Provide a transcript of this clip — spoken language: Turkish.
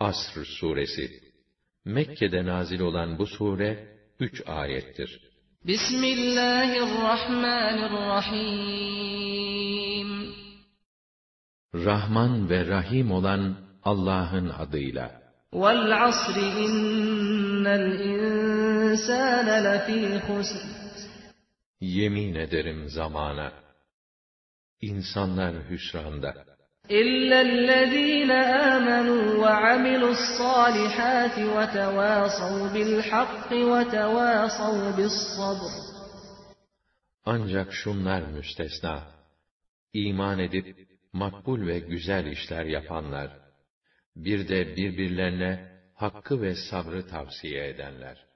Asr suresi Mekke'de nazil olan bu sure üç ayettir. Bismillahirrahmanirrahim. Rahman ve Rahim olan Allah'ın adıyla. Vel asri innel insâne lefî husr. Yemin ederim zamana. İnsanlar hüsranda. Âmenû ve amilu's-sâlihâti ve tevâsav bil-hakki ve tevâsav bis-sabr. Ancak şunlar müstesna. İman edip makbul ve güzel işler yapanlar, bir de birbirlerine hakkı ve sabrı tavsiye edenler.